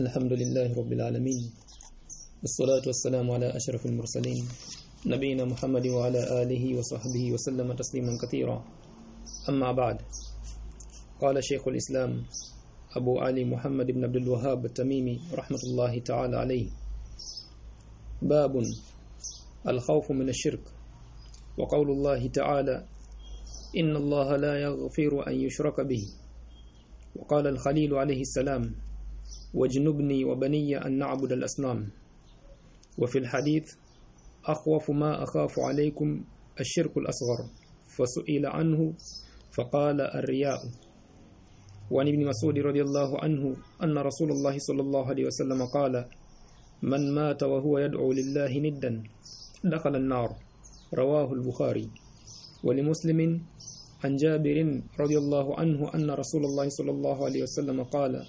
الحمد لله رب العالمين. والصلاة والسلام على أشرف المرسلين. نبينا محمد وعلى آله وصحبه وسلم تسليما كثيرا. أما بعد قال شيخ الإسلام أبو علي محمد بن عبد الوهاب التميمي رحمة الله تعالى عليه. باب الخوف من الشرك. وقول الله تعالى إن الله لا يغفر أن يشرك به. وقال الخليل عليه السلام واجنبني وبني أن نعبد الأصنام. وفي الحديث أخوف ما أخاف عليكم الشرك الأصغر. فسئل عنه فقال الرياء. وعن ابن مسعود رضي الله عنه أن رسول الله صلى الله عليه وسلم قال من مات وهو يدعو لله ندا دخل النار. رواه البخاري. ولمسلم عن جابر رضي الله عنه أن رسول الله صلى الله عليه وسلم قال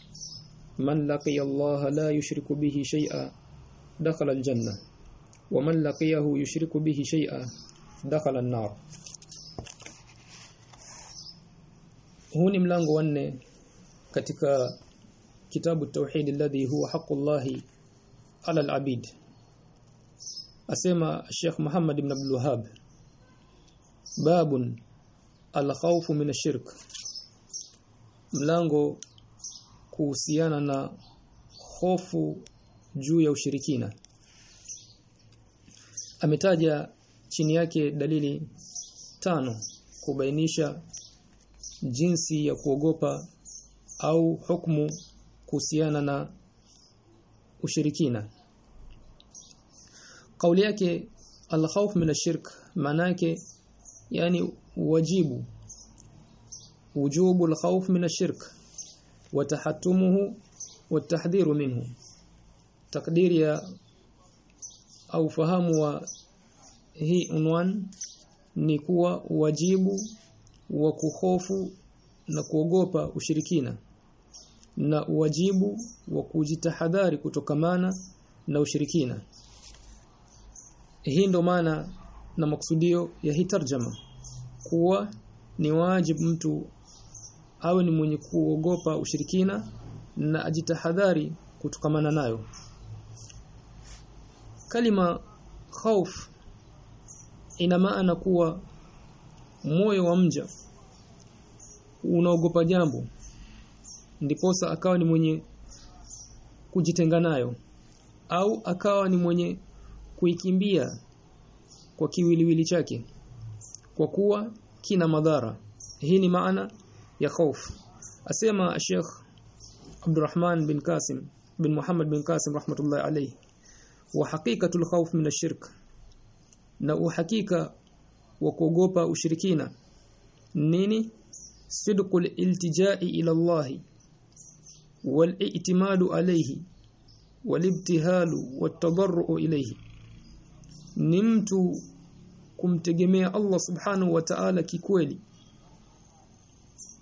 من لقي الله لا يشرك به شيئا دخل الجنة ومن لقيه يشرك به شيئا دخل النار huu ni mlango wa nne katika kitabu tauhid alladhi huwa haqqullahi ala al-abid asema Sheikh Muhammad ibn Abdul Wahhab babun al-khawf min ash-shirk mlango kuhusiana na hofu juu ya ushirikina. Ametaja chini yake dalili tano kubainisha jinsi ya kuogopa au hukumu kuhusiana na ushirikina. Kauli yake al-khawf min ash-shirk maana yake yani wajibu. Wujubu al-khawf min ash-shirk wa watahdhiru wa tahdhiru minhu. Takdiri ya au fahamu wa hii unwan ni kuwa wajibu wa kuhofu na kuogopa ushirikina na wajibu wa kujitahadhari kutokamana na ushirikina. Hii ndo maana na maksudio ya hii tarjama kuwa ni wajibu mtu awe ni mwenye kuogopa ushirikina na ajitahadhari kutokamana nayo. Kalima khauf ina maana kuwa moyo wa mja unaogopa jambo ndiposa akawa ni mwenye kujitenga nayo au akawa ni mwenye kuikimbia kwa kiwiliwili chake kwa kuwa kina madhara. Hii ni maana ya khauf asema Sheikh Abdurrahman bin Qasim bin Muhammad bin Qasim rahmatullahi alayhi wa haqiqatul khawf min ash-shirk na uhakika wa kuogopa ushirikina nini sidqul iltijai ila Allah wal i'timadu alayhi wal ibtihalu wat tadarru ilayhi ni mtu kumtegemea Allah subhanahu wa ta'ala kikweli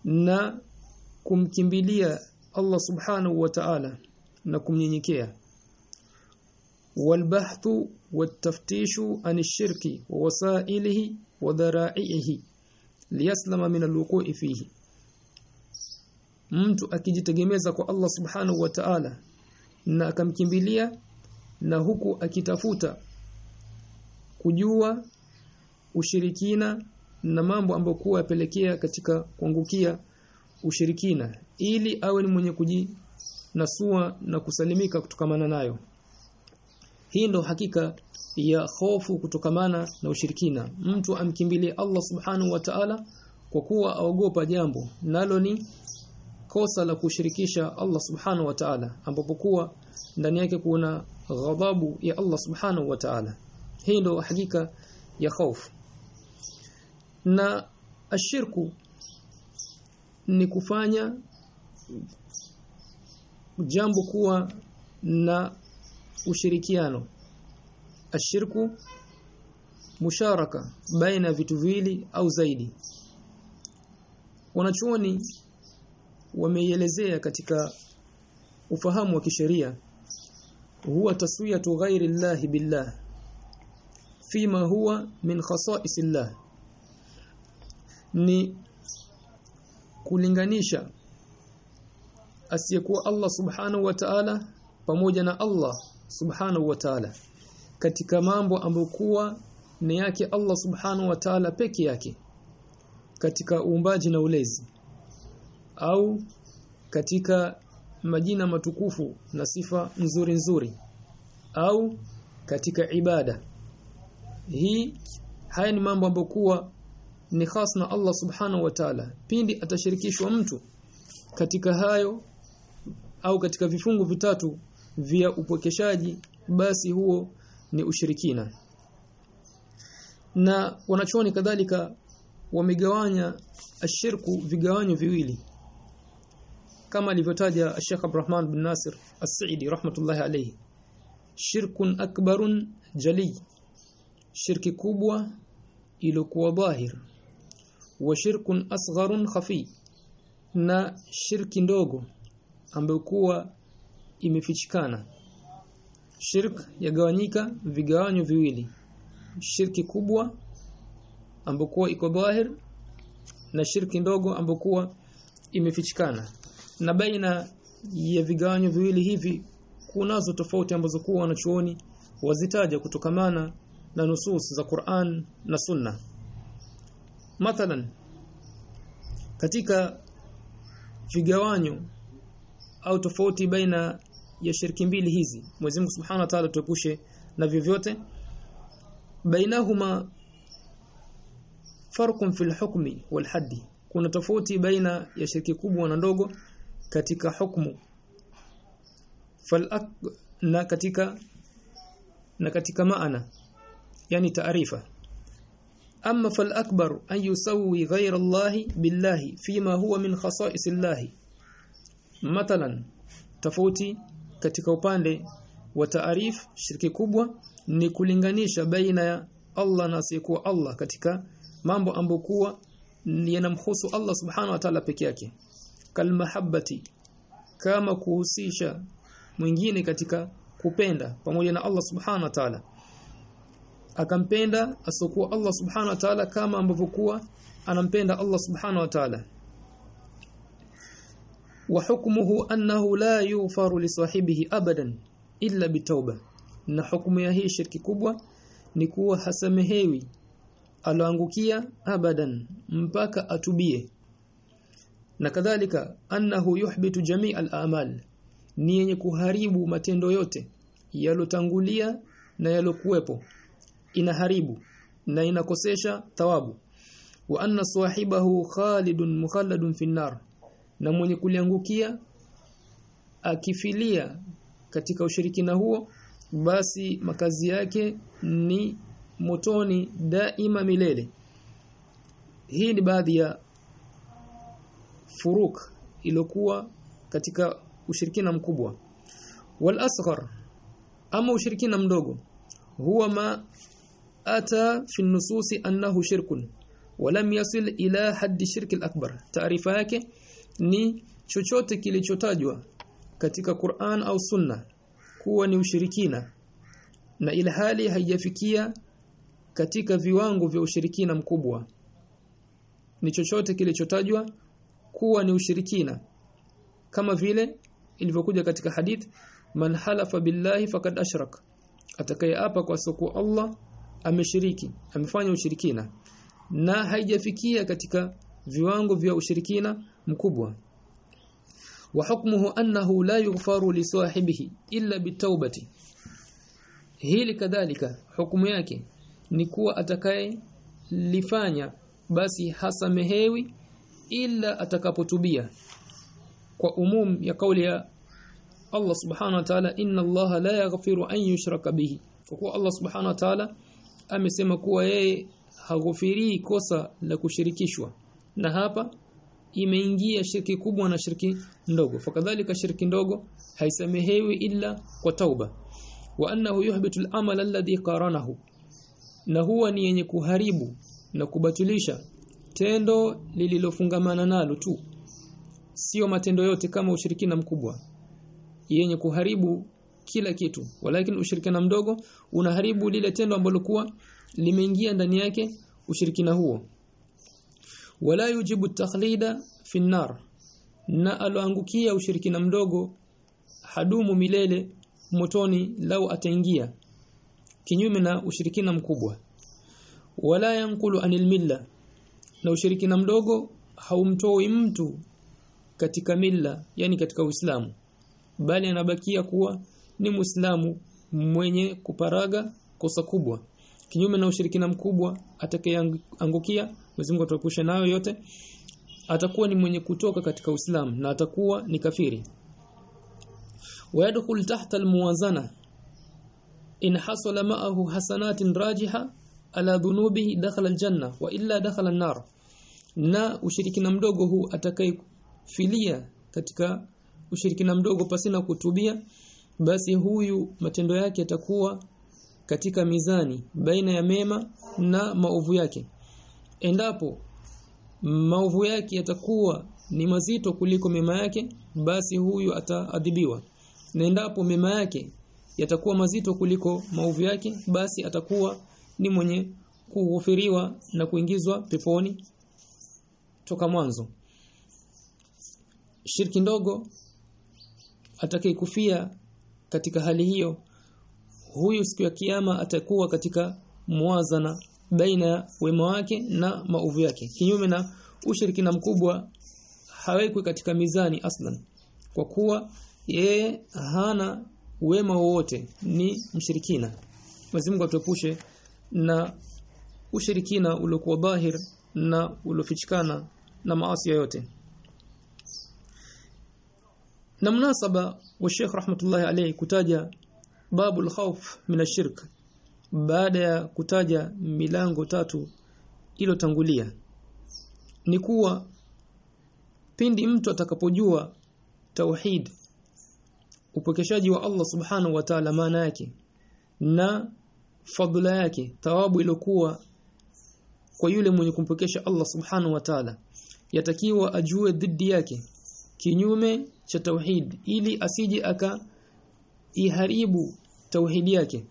na kumkimbilia Allah subhanahu wa ta'ala na kumnyenyekea. Walbahthu wattaftishu an shirki wa wasailihi wa dhara'ihi liyaslama min alwuqu'i fihi. Mtu akijitegemeza kwa Allah subhanahu wa ta'ala na akamkimbilia na huku akitafuta kujua ushirikina na mambo ambayo kuwa yapelekea katika kuangukia ushirikina ili awe ni mwenye kujinasua na kusalimika kutokamana nayo. Hii ndo hakika ya hofu kutokamana na ushirikina. Mtu amkimbilie Allah subhanahu wa ta'ala kwa kuwa aogopa jambo nalo ni kosa la kushirikisha Allah subhanahu wa ta'ala ambapo kuwa ndani yake kuna ghadhabu ya Allah subhanahu wa ta'ala. Hii ndo hakika ya hofu na ashirku ni kufanya jambo kuwa na ushirikiano. Ashirku musharaka baina vitu viwili au zaidi. Wanachuoni wameielezea katika ufahamu wa kisheria huwa taswiyatu ghairi llahi billah fima huwa min khasa'is llah ni kulinganisha asiyekuwa Allah subhanahu wa ta'ala pamoja na Allah subhanahu wa ta'ala katika mambo ambayo kuwa ni yake Allah subhanahu wa ta'ala peke yake katika uumbaji na ulezi au katika majina matukufu na sifa nzuri nzuri au katika ibada. Hii haya ni mambo ambayo kuwa ni khas na Allah subhanahu wa ta'ala. Pindi atashirikishwa mtu katika hayo au katika vifungu vitatu vya upokeshaji basi huo ni ushirikina. Na wanachuoni kadhalika wamegawanya ashirku vigawanyo viwili. Kama alivyotaja Sheikh Abdurrahman bin Nasir As-Sa'idi rahmatullahi alayhi. Shirkun akbarun jali. Shirki kubwa iliyokuwa dhahir wa shirkun asgharun khafi na shirki ndogo ambayo kuwa imefichikana. Shirk yagawanyika vigawanyo viwili. Shirki kubwa ambayo kuwa iko dhahir na shirki ndogo ambayo kuwa imefichikana. Na baina ya vigawanyo viwili hivi kunazo tofauti ambazo kuwa wanachuoni wazitaja kutokamana na nusus za Qur'an na Sunna mathalan katika vigawanyo au tofauti baina ya shirki mbili hizi Mwenyezi Mungu Subhanahu wa Ta'ala tuepushe na vyovyote. Bainahuma farqun fil hukmi wal haddi kuna tofauti baina ya shirki kubwa na ndogo katika hukumu na katika na katika maana yani taarifa fal akbar an yusawi ghayra Allah billahi fima huwa min khasa'is Allah mathalan tofauti katika upande wa taarif shirki kubwa ni kulinganisha baina ya Allah na asiyekuwa Allah katika mambo ambokuwa yanamhusu Allah subhanahu wa ta'ala peke yake. Kalmahabbati kama kuhusisha mwingine katika kupenda pamoja na Allah subhanahu wa ta'ala akampenda asokuwa Allah subhanahu wa ta'ala kama ambavyo kuwa anampenda Allah subhanahu wa ta'ala. Wa hukmuhu annahu la yufaru li sahibihi abadan illa bitauba na hukumu ya hii shirki kubwa ni kuwa hasamehewi aloangukia abadan mpaka atubie. Na kadhalika annahu yuhbitu jami' al-amal ni yenye kuharibu matendo yote yalotangulia na yalokuwepo inaharibu na inakosesha thawabu. Wa anna sahibahu khalidun mukhalladun finnar na mwenye kuliangukia akifilia katika ushirikina huo basi makazi yake ni motoni daima milele. Hii ni baadhi ya furuk iliyokuwa katika ushirikina mkubwa. Wal asghar ama ushirikina mdogo huwa ma ata fi nususi annahu shirkun walam yasil ila haddi shirki al-akbar taarifa yake ni chochote kilichotajwa katika Qur'an au Sunna kuwa ni ushirikina na ila hali haijafikia katika viwango vya ushirikina mkubwa ni chochote kilichotajwa kuwa ni ushirikina kama vile ilivyokuja katika hadith man halafa billahi faqad ashrak atakayeapa kwa soko Allah ameshiriki amefanya ushirikina na haijafikia katika viwango vya ushirikina mkubwa. Wa hukmuhu annahu la yughfaru li sahibihi illa bitawbati hili kadhalika hukumu yake ni kuwa atakaye lifanya basi hasamehewi ila atakapotubia. Kwa umum ya kauli ya Allah subhanahu wa ta'ala inna Allah la yaghfiru an yushraka bihi. Kwa Allah subhanahu wa ta'ala amesema kuwa yeye haghufiri kosa la kushirikishwa. Na hapa imeingia shirki kubwa na shirki ndogo. Fakadhalika shirki ndogo haisamehewi ila kwa tauba. Wa annahu yuhbitu al-amal alladhi qaranahu. Na huwa ni yenye kuharibu na kubatilisha tendo lililofungamana nalo tu. Sio matendo yote kama ushirikina mkubwa. Yenye kuharibu kila kitu. Walakin ushirikina mdogo unaharibu lile tendo ambalo kuwa limeingia ndani yake ushirikina huo. Wala yujibu takhlida fi na aloangukia ushirikina mdogo hadumu milele motoni lau ataingia kinyume na ushirikina mkubwa. Wala yankulu anil milla na ushirikina mdogo haumtoi mtu katika milla yani katika Uislamu. Bali anabakia kuwa ni Muislamu mwenye kuparaga kosa kubwa kinyume na ushirikina mkubwa atakayeangukia Mwenyezi Mungu atuepushe nayo yote atakuwa ni mwenye kutoka katika Uislamu na atakuwa ni kafiri ويدخل تحت الموازنه in hasala ma'ahu hasanatin rajiha ala dhunubihi dakhala aljanna wa illa dakhala an-nar na ushirikina mdogo huu atakayefilia katika ushirikina mdogo pasina kutubia basi huyu matendo yake yatakuwa katika mizani baina ya mema na maovu yake. Endapo maovu yake yatakuwa ni mazito kuliko mema yake basi huyu ataadhibiwa. Na endapo mema yake yatakuwa mazito kuliko maovu yake basi atakuwa ni mwenye kughufiriwa na kuingizwa peponi toka mwanzo. Shirki ndogo atakayekufia katika hali hiyo huyu siku ya kiyama atakuwa katika muwazana baina ya wema wake na maovu yake. Kinyume na ushirikina mkubwa hawekwi katika mizani aslan kwa kuwa yeye hana wema wowote ni mshirikina. Mwenyezi Mungu atuepushe na ushirikina uliokuwa dhahir na uliofichikana na maasi yote na mnasaba wa Sheikh rahmatullahi alayhi kutaja babu al-khawf min ash-shirk. Baada ya kutaja milango tatu iliyotangulia ni kuwa pindi mtu atakapojua tauhid upokeshaji wa Allah subhanahu wa ta'ala maana yake na fadhila yake thawabu iliyokuwa kwa yule mwenye kumpokesha Allah subhanahu wa ta'ala yatakiwa ajue dhidi yake kinyume cha tauhid ili asije aka iharibu tauhidi yake.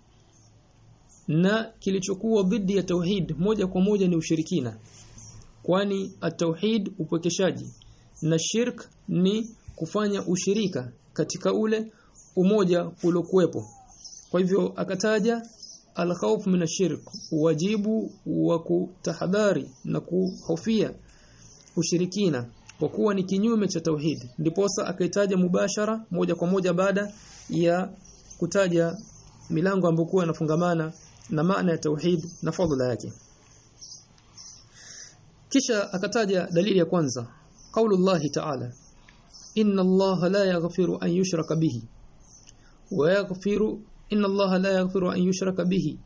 Na kilichokuwa dhidi ya tauhid moja kwa moja ni ushirikina kwani at-tauhid upokeshaji na shirk ni kufanya ushirika katika ule umoja uliokuwepo. Kwa hivyo akataja al-khawf min ash-shirk wajibu wa kutahadhari na kuhofia ushirikina kwa kuwa ni kinyume cha tauhidi ndiposa akaitaja mubashara moja kwa moja baada ya kutaja milango ambayo yanafungamana na maana ya tauhid na fadhila yake. Kisha akataja dalili ya kwanza qaulullahi ta'ala inna allaha la yaghfiru an yushraka bihi. Wa yaghfiru inna allaha la yaghfiru an yushraka bihi.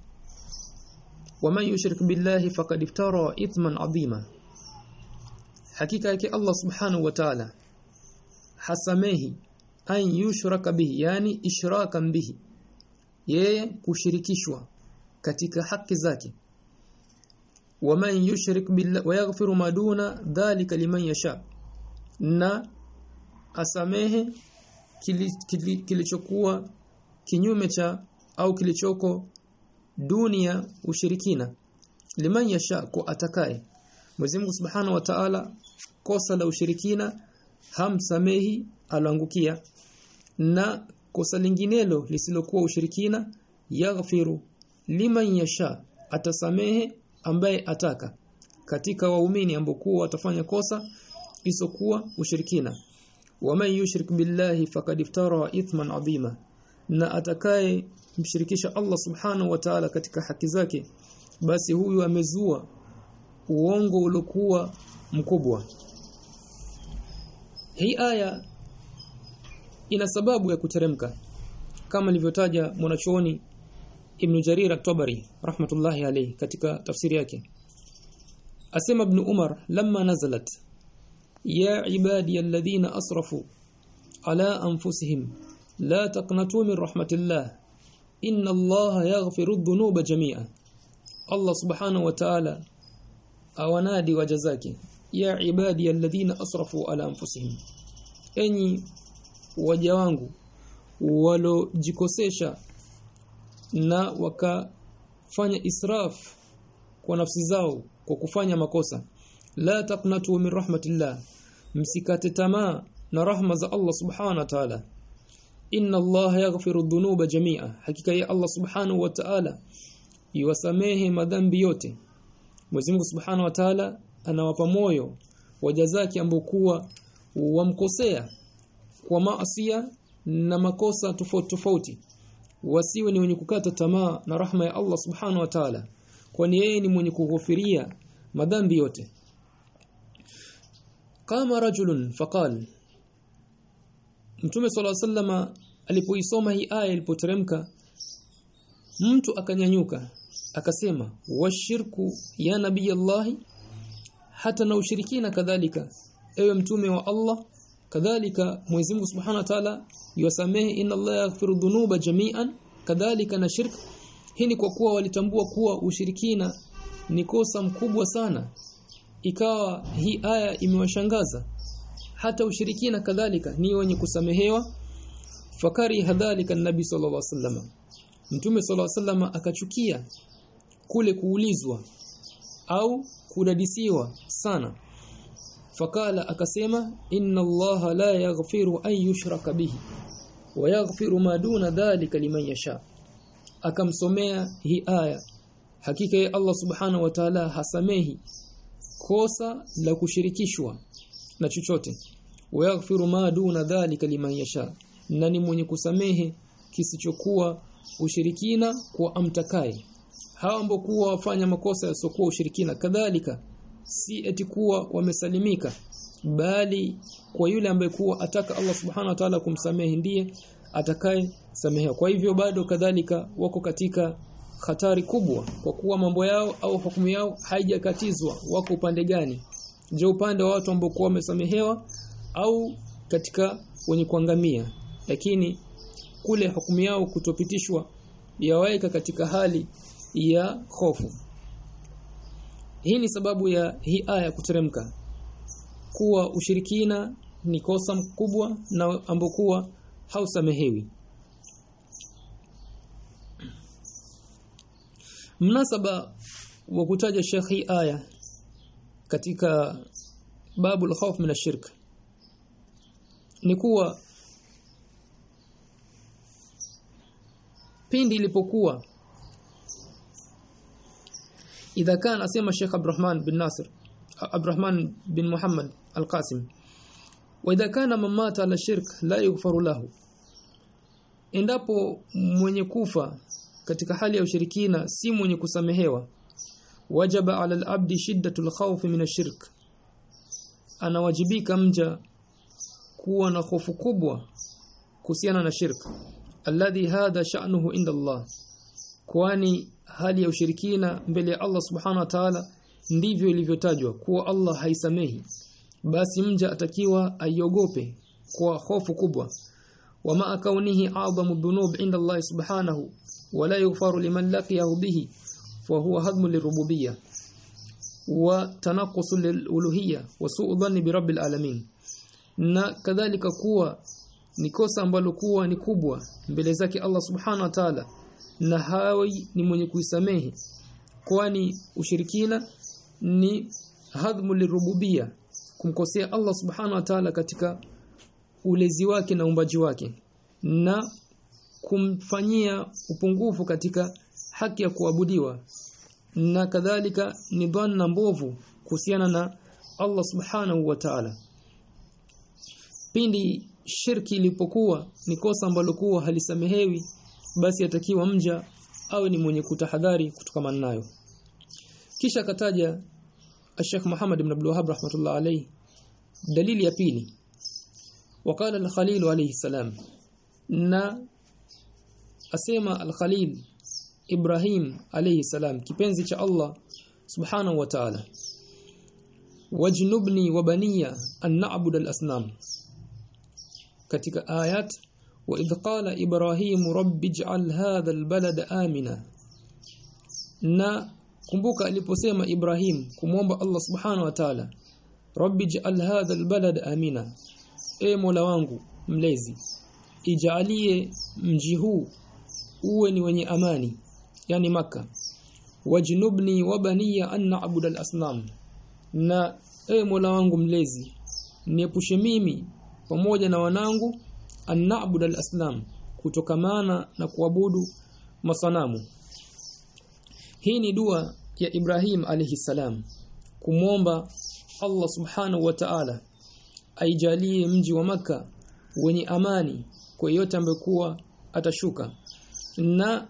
Wa man yushrik billahi faqad iftara ithman adhima hakika yake Allah subhanahu wa ta'ala hasamehi an yushraka bihi yani ishrakan bihi yeye kushirikishwa katika haki zake. Waman yushrik billahi wayaghfiru maduna dhalika liman yasha na asamehe kilichokuwa kili, kinyume cha au kilichoko dunia ushirikina liman yasha kwa atakaye. Mwenyezi Mungu Subhanahu wa Ta'ala kosa la ushirikina hamsamehi aloangukia na kosa linginelo lisilokuwa ushirikina yaghfiru liman yasha atasamehe ambaye ataka. Katika waumini ambokuwa watafanya kosa isokuwa ushirikina. Waman yushrik billahi faqad iftara ithman adhima. Na atakaye mshirikisha Allah subhanahu wa ta'ala katika haki zake basi huyu amezua uongo uliokuwa mkubwa hii aya ina sababu ya kuteremka kama nilivyotaja mwanachuoni Ibn Jarir at-Tabari rahmatullahi alayhi katika tafsiri yake asema Ibn Umar lamma nazalat ya ibadi alladhina asrafu ala anfusihim la taqnatu min rahmatillah inna allaha yaghfiru dhunuba jami'a Allah subhanahu wa ta'ala awanadi wajazake ya ibadi alladhina asrafu ala anfusihim. Enyi waja wangu walojikosesha na wakafanya israf kwa nafsi zao kwa kufanya makosa la taqnatu min rahmatillah msikate tamaa na rahma za Allah subhanahu wa ta'ala. Inna Allah yaghfiru dhunuba jami'a hakika ya Allah subhanahu wa ta'ala yuwasamehe madhambi yote. Mwenyezi Mungu subhanahu wa ta'ala anawapa moyo waja zake ambao kuwa wamkosea kwa maasia na makosa tofauti tofauti wasiwe ni wenye kukata tamaa na rahma ya Allah subhanahu wa ta'ala kwani yeye ni mwenye kughufiria madhambi yote kama rajulun faqal Mtume صلى الله عليه alipoisoma hii aya ilipoteremka mtu akanyanyuka akasema washirku ya nabii Allah hata na ushirikina kadhalika. Ewe mtume wa Allah kadhalika Mwenyezi Mungu Subhanahu wa Ta'ala yusamehe inna Allah yaghfiru dhunuba jami'an kadhalika na shirk. Hii ni kwa kuwa walitambua kuwa ushirikina ni kosa mkubwa sana. Ikawa hii aya imewashangaza. Hata ushirikina kadhalika ni wenye kusamehewa. Fakari hadhalika nabi sallallahu alaihi wasallam. Mtume sallallahu alaihi wasallam akachukia kule kuulizwa au kudadisiwa sana. Fakala akasema inna allaha la yaghfiru an yushraka bihi wa yaghfiru ma duna dhalika liman yasha. Akamsomea hii aya. Hakika Allah subhanahu wa ta'ala hasamehi kosa la kushirikishwa na chochote. Wa yaghfiru ma duna dhalika liman yasha. Na ni mwenye kusamehe kisichokuwa ushirikina kwa amtakaye hao ambao kuwa wafanya makosa yasokuwa ushirikina kadhalika si eti kuwa wamesalimika bali kwa yule ambaye kuwa ataka Allah subhanahu wa ta'ala kumsamehe ndiye atakaye samehewa kwa hivyo bado kadhalika wako katika hatari kubwa kwa kuwa mambo yao au hukumu yao haijakatizwa. Wako upande gani? Je upande wa watu ambao kuwa wamesamehewa au katika wenye kuangamia? Lakini kule hukumu yao kutopitishwa yawaeka katika hali ya hofu. Hii ni sababu ya hii aya kuteremka. Kuwa ushirikina ni kosa mkubwa na ambokuwa hausamehewi. Mnasaba wa kutaja shekhi aya katika babu al-khawf min ash-shirk ni kuwa pindi ilipokuwa idha kana asema Sheikh Abdurrahman bin Nasir Abdurrahman bin Muhammad Al-Qasim wa idha kana mamata ala shirk la yughfaru lahu endapo mwenye kufa katika hali ya ushirikina si mwenye kusamehewa wajaba ala al-abdi shiddatul khawf min ash-shirk anawajibika mja kuwa na hofu kubwa kuhusiana na shirk alladhi hadha sha'nuhu inda Allah kwani hali ya ushirikina mbele ya Allah subhanahu wa ta'ala ndivyo ilivyotajwa kuwa Allah haisamehi. Basi mja atakiwa aiogope kwa hofu kubwa. Wama kaunihi a'zamu dhunub inda Allah subhanahu wala yughfaru liman laqiyahu bihi fa huwa hadmu lirububiyyah wa tanaqus liluluhiyyah wa su'u dhanni bi rabbil alamin. Na kadhalika kuwa ni kosa ambalo kuwa ni kubwa mbele zake Allah subhanahu wa ta'ala na hawi ni mwenye kuisamehe. Kwani ushirikina ni hadhmu lirububia kumkosea Allah subhanahu wa ta'ala katika ulezi wake na umbaji wake na kumfanyia upungufu katika haki ya kuabudiwa. Na kadhalika ni dhanna mbovu kuhusiana na Allah subhanahu wa ta'ala. Pindi shirki ilipokuwa ni kosa ambalo kuwa halisamehewi basi atakiwa mja awe ni mwenye kutahadhari kutokamana nayo kisha akataja Sheikh Muhammad ibn Abdul Wahhab rahmatullah alayhi dalili ya pili. وقال al-Khalil alayhi salam na asema al-Khalil Ibrahim alayhi salam kipenzi cha Allah subhanahu wa ta'ala wajnubni wa baniya an na'bud al-asnam katika ayat وإذ قال إبراهيم رب اجعل هذا البلد آمنا na kumbuka aliposema Ibrahim kumwomba Allah subhanahu wa ta'ala rabbi ij'al hadha albalad amina e mola wangu mlezi ijalie mji huu uwe ni wenye amani yani maka wajnubni wa baniya an na'budu al-asnam na e mola wangu mlezi niepushe mimi pamoja na wanangu an na'budu al-asnam kutokamana na kuabudu masanamu. Hii ni dua ya Ibrahim alayhi salam kumwomba Allah subhanahu wa ta'ala aijalie mji wa maka wenye amani kwa yote ambayo atashuka na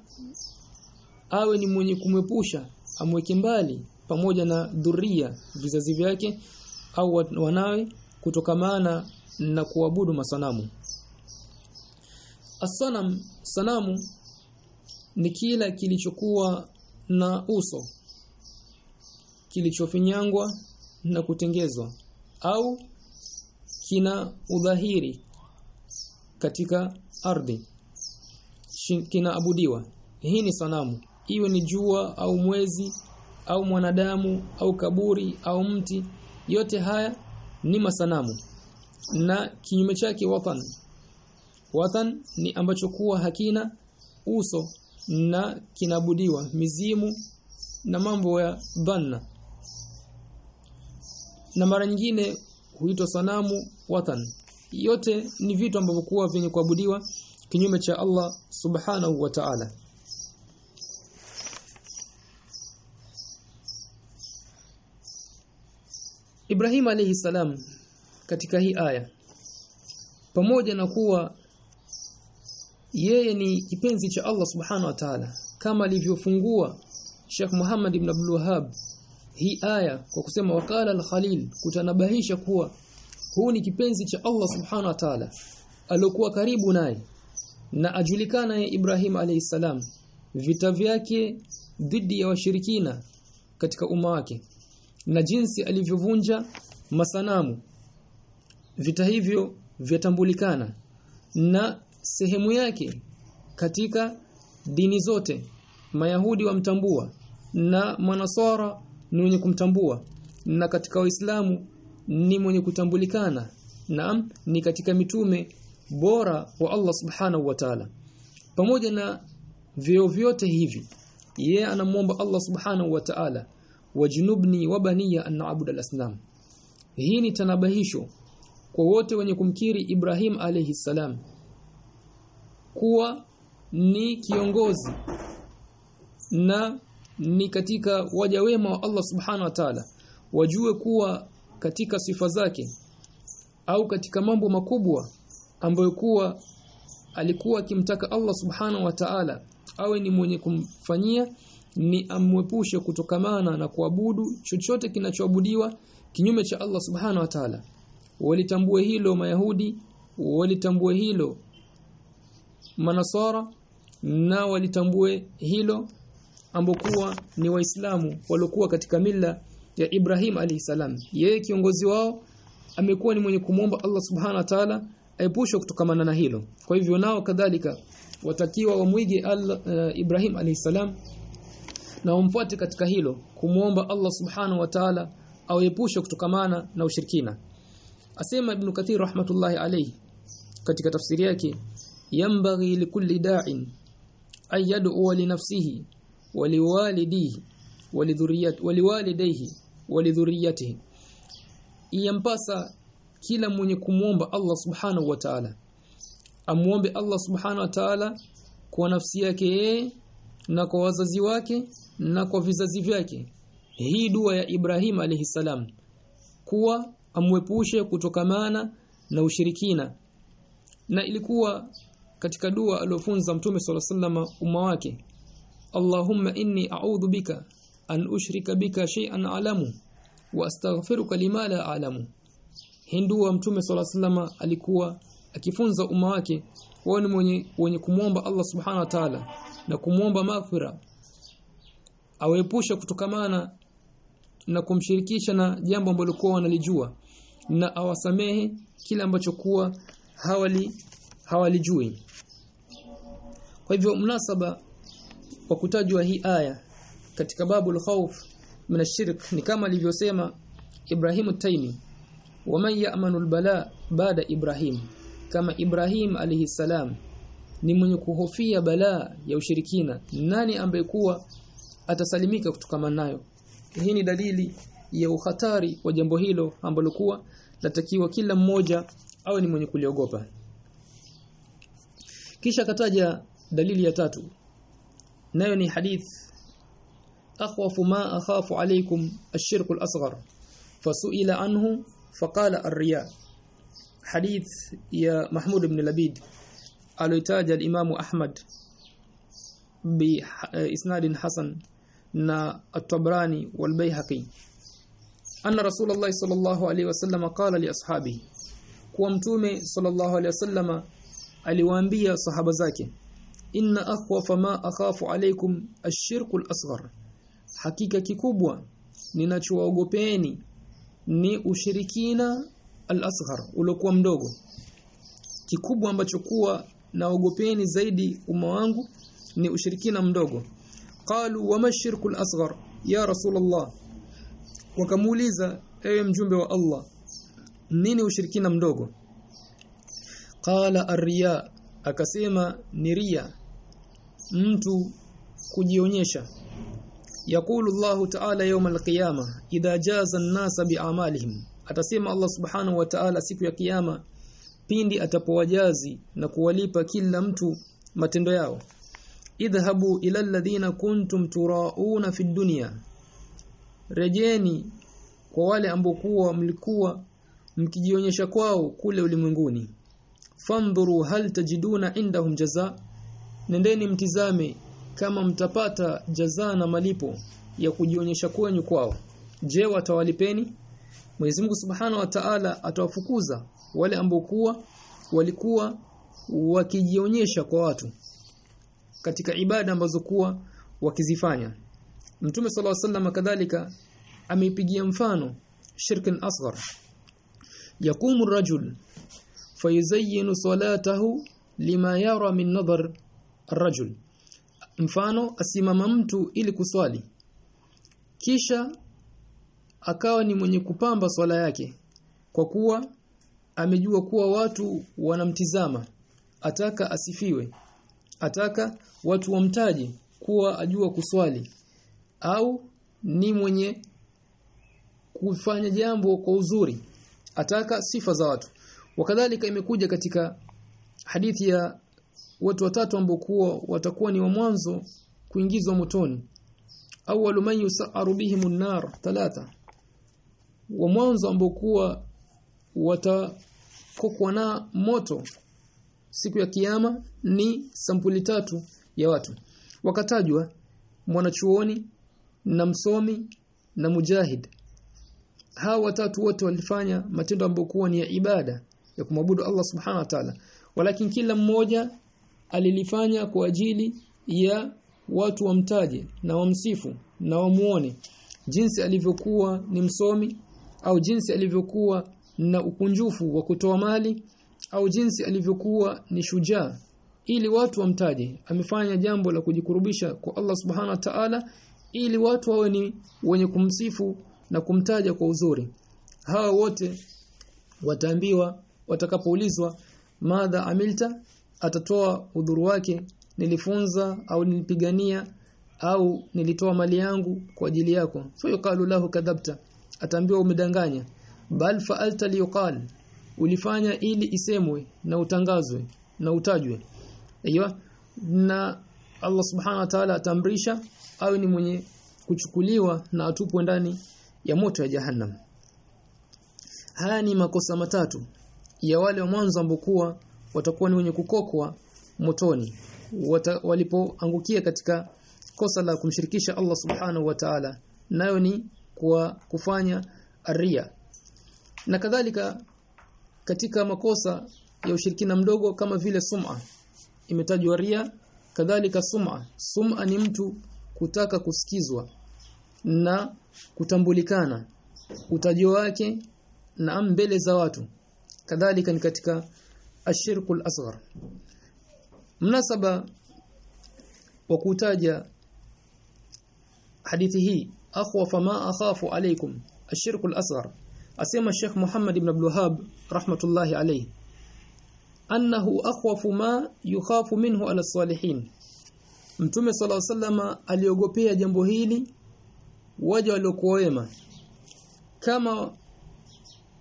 awe ni mwenye kumwepusha amweke mbali pamoja na dhuria vizazi vyake au wanawe kutokamana na kuabudu masanamu Asanam sanamu ni kila kilichokuwa na uso kilichofinyangwa na kutengezwa au kina udhahiri katika ardhi kinaabudiwa. Hii ni sanamu. Iwe ni jua au mwezi au mwanadamu au kaburi au mti yote haya ni masanamu na kinyume chake wathan wathan ni ambacho kuwa hakina uso na kinabudiwa mizimu na mambo ya dhanna. Na mara nyingine huitwa sanamu wathan. Yote ni vitu ambavyo kuwa vyenye kuabudiwa kinyume cha Allah subhanahu wa ta'ala. Ibrahim alayhi salam katika hii aya pamoja na kuwa yeye ni kipenzi cha Allah subhanahu wa ta'ala. Kama alivyofungua Sheikh Muhammad ibn Abdul Wahhab hii aya kwa kusema wakala al-Khalil kutanabahisha kuwa huu ni kipenzi cha Allah subhanahu wa ta'ala aliokuwa karibu naye. Na ajulikana Ibrahim alayhi salam vita vyake dhidi ya washirikina katika umma wake. Na jinsi alivyovunja masanamu. Vita hivyo vyatambulikana. Na sehemu yake katika dini zote. Mayahudi wamtambua na manasara ni mwenye kumtambua na katika waislamu ni mwenye kutambulikana. Naam ni katika mitume bora wa Allah subhanahu wa ta'ala. Pamoja na vyo vyote hivi yeye anamuomba Allah subhanahu wa ta'ala wajnubni wa baniya an na'budu al-asnam. Hii ni tanabahisho kwa wote wenye kumkiri Ibrahim alayhi salam kuwa ni kiongozi na ni katika waja wema wa Allah subhanahu wa ta'ala. Wajue kuwa katika sifa zake au katika mambo makubwa ambayo kuwa alikuwa akimtaka Allah subhanahu wa ta'ala awe ni mwenye kumfanyia ni amwepushe kutokamana na kuabudu chochote kinachoabudiwa kinyume cha Allah subhanahu wa ta'ala. Walitambue hilo mayahudi walitambue hilo manasara na walitambue hilo ambokuwa ni waislamu waliokuwa katika mila ya Ibrahim alayhi salam. Yeye kiongozi wao amekuwa ni mwenye kumwomba Allah subhanahu wa ta'ala aepushwe kutokamana na hilo. Kwa hivyo nao kadhalika watakiwa wamwige uh, Ibrahim alayhi salam na wamfuate katika hilo kumwomba Allah subhanahu wa ta'ala auepushe kutokamana na ushirikina. Asema ibn kathir rahmatullahi alayhi katika tafsiri yake yambaghi لكل yad'u li nafsihi wa ولوالديه wa lidhurriyyati wa liwalidayhi wa lidhurriyyatihi yampasa kila mwenye kumwomba Allah subhanahu wa ta'ala amuombe Allah subhanahu wa ta'ala kwa nafsi yake yeye na kwa wazazi wake na kwa vizazi vyake. Hii dua ya Ibrahim alayhi salam kuwa amwepushe kutokamana na ushirikina. Na ilikuwa katika dua aliyofunza mtume swalla sallama umma wake. Allahumma inni a'udhu bika an ushrika bika shay'an a'lamu wa astaghfiruka lima la a'lamu. Hindua mtume swalla sallama alikuwa akifunza umma wake wao ni mwenye wenye kumwomba Allah subhanahu wa ta'ala na kumwomba maghfira. Awepusha kutokamana na kumshirikisha na jambo ambalo kwa wanalijua na awasamehe kila ambacho kuwa hawali hawalijui kwa hivyo mnasaba wa kutajwa hii aya katika babu al-khawf min ash-shirk ni kama alivyosema Ibrahim Taimi waman ya'manu al-bala baada Ibrahim. Kama Ibrahim alayhi salam ni mwenye kuhofia balaa ya ushirikina nani ambaye kuwa atasalimika kutokana nayo? Hii ni dalili ya uhatari wa jambo hilo ambalo kuwa latakiwa kila mmoja awe ni mwenye kuliogopa. Kisha kataja دليل يتاتو تاتو. حديث. أخوف ما أخاف عليكم الشرق الأصغر. فسئل عنه فقال الرياء. حديث يا محمود بن لبيد. اليتاج الإمام أحمد بإسناد حسن نا التبراني والبيهقي. أن رسول الله صلى الله عليه وسلم قال لأصحابه قوم صلى الله عليه وسلم أليوان بيا sahaba زاكي. Inna akhwafa ma akhafu alaykum ash-shirku al-asghar hakika kikubwa ninachowaogopeni ni ushirikina al-asghar uliokuwa mdogo. Kikubwa ambacho kuwa naogopeni zaidi umma wangu ni ushirikina mdogo. Qalu wama shirku al-asghar ya rasulullah. Wakamuuliza ewe mjumbe wa Allah nini ushirikina mdogo? Qala ar-riya akasema ni ria mtu kujionyesha yakulu Allah ta'ala يوم القيامه idha jaza an-nasa bi'amalihim atasema Allah subhanahu wa ta'ala siku ya kiyama pindi atapowajazi na kuwalipa kila mtu matendo yao idhhabu ila alladhina kuntum turauna fi dunya rejeni kwa wale ambokuwa mlikuwa mkijionyesha kwao kule ulimwenguni fandhuru hal tajiduna indahum jaza nendeni mtizame kama mtapata jaza na malipo ya kujionyesha kwenyu kwao je watawalipeni Mwenyezi Mungu Subhanahu wa Ta'ala atawafukuza wale ambokuwa walikuwa wakijionyesha kwa watu katika ibada ambazo kuwa wakizifanya Mtume صلى الله عليه وسلم kadhalika ameipigia mfano shirkin asghar yakumu rajul fayuzayyinu salatahu lima yara min nadhar ar-rajul mfano asimama mtu ili kuswali. Kisha akawa ni mwenye kupamba swala yake kwa kuwa amejua kuwa watu wanamtizama. Ataka asifiwe. Ataka watu wamtaji kuwa ajua kuswali. Au ni mwenye kufanya jambo kwa uzuri. Ataka sifa za watu wakadhalika imekuja katika hadithi ya watu watatu ambao watakuwa ni wa mwanzo kuingizwa motoni. Awwalu man yus'aru bihim an-nar thalatha. Wa mwanzo ambokuwa watakokwa na moto siku ya kiyama ni sampuli tatu ya watu. Wakatajwa mwanachuoni na msomi na mujahid. Hawa watatu wote walifanya matendo ambokuwa ni ya ibada ya kumwabudu Allah subhanahu wa ta'ala. Walakin kila mmoja alilifanya kwa ajili ya watu wamtaje na wamsifu na wamuone. Jinsi alivyokuwa ni msomi au jinsi alivyokuwa na ukunjufu wa kutoa mali au jinsi alivyokuwa ni shujaa. Ili watu wamtaje amefanya jambo la kujikurubisha kwa Allah subhanahu wa ta'ala ili watu wawe ni wenye kumsifu na kumtaja kwa uzuri. Hawa wote wataambiwa watakapoulizwa madha amilta? Atatoa udhuru wake nilifunza au nilipigania au nilitoa mali yangu kwa ajili yako. Fa yuqalu lahu kadhabta ataambiwa umedanganya. Bal fa'alta liqal ulifanya ili isemwe na utangazwe na utajwe. Aiyo na Allah subhanahu wa ta'ala atamrisha awe ni mwenye kuchukuliwa na atupwe ndani ya moto ya jahannam. Haya ni makosa matatu ya wale wa mwanzo ambokuwa watakuwa ni wenye kukokwa motoni. Walipoangukia katika kosa la kumshirikisha Allah subhanahu wa ta'ala nayo ni kwa kufanya aria na kadhalika katika makosa ya ushirikina mdogo kama vile sum'a imetajwa ria kadhalika sum'a. Sum'a ni mtu kutaka kusikizwa na kutambulikana. Utajio wake na mbele za watu kadhalika ni katika ashirkul asghar. Mnasaba wa kutaja hadithi hii akhwa fama akhafu alaykum ashirkul asghar asema Sheikh Muhammad ibn Abdul Wahhab rahmatullahi alayhi annahu akhwafu ma yukhafu minhu ala salihin. Mtume sala sallama aliogopea jambo hili waja waliokuwa wema. Kama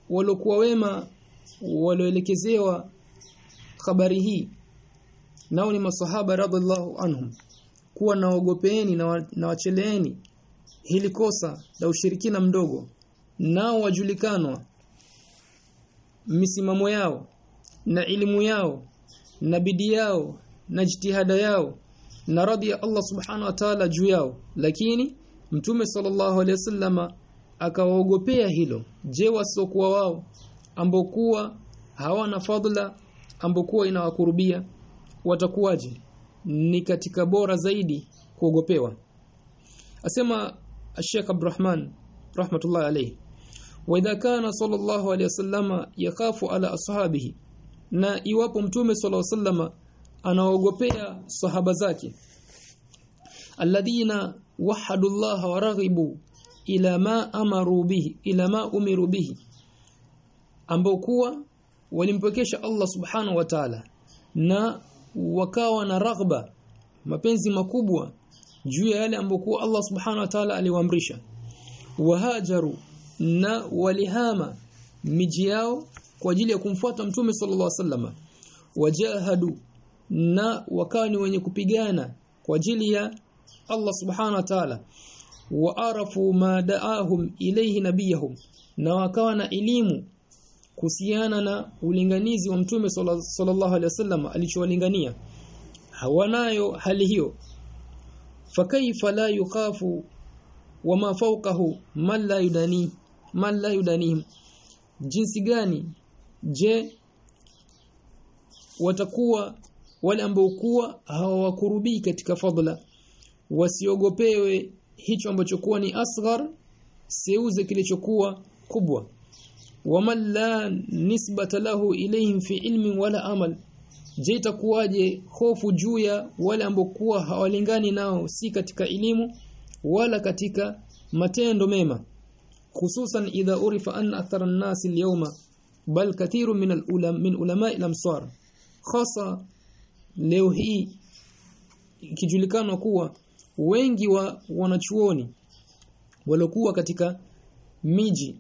waliokuwa wema walioelekezewa habari hii. Nao ni masahaba radhiallahu anhum. Kuwa naogopeeni na, na wacheleeni. Hili kosa la ushirikina mdogo. Nao wajulikanwa misimamo yao na elimu yao na bidii yao na jitihada yao na radhi ya Allah subhanahu wa ta'ala juu yao. Lakini mtume sallallahu alaihi wasallama akawaogopea hilo. Je wasokuwa wao ambokuwa hawana fadhila ambokuwa inawakurubia watakuwaje? Ni katika bora zaidi kuogopewa. Asema Sheikh Abdurrahman rahmatullahi alayhi wa idha kana sallallahu alayhi wasallama yakhafu ala ashabihi na iwapo mtume sallallahu wasallama anaogopea sahaba zake alladhina wahadu Allah wa raghibu ila ma amaru bihi ila ma umiru bihi ambao kuwa walimpokesha Allah subhanahu wa ta'ala na wakawa na raghba mapenzi makubwa juu ya yale ambokuwa Allah subhanahu wa ta'ala aliwaamrisha. Wahajaru na walihama miji yao kwa ajili ya kumfuata mtume sallallahu alaihi wasallam. Wajahadu na wakawa ni wenye kupigana kwa ajili ya Allah subhanahu wa ta'ala. Waarafu ma da'ahum ilayhi nabiyahum na wakawa na elimu kuhusiana na ulinganizi wa mtume sallallahu alaihi wasallam alichowalingania. Hawanayo hali hiyo. Fakaifa la yuqafu wama fawqahu man la yudani man la yudanihim. Jinsi gani je watakuwa wale ambao kuwa hawakurubii katika fadla wasiogopewe hicho ambacho kuwa ni asghar seuze kilichokuwa kubwa waman la nisbata lahu ilayhim fi ilmin wala amal je itakuwaje hofu juu ya wale ambokuwa hawalingani nao si katika elimu wala katika matendo mema. Hususan idha urifa anna akthara an-nas al-yawma bal kathiru min al-ulama min ulama al-amsar. Khasa leo hii ikijulikana kuwa wengi wa wanachuoni walokuwa katika miji